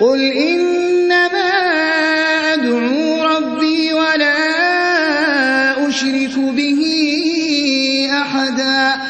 قل إنما أدعو ربي ولا أشرك به أحدا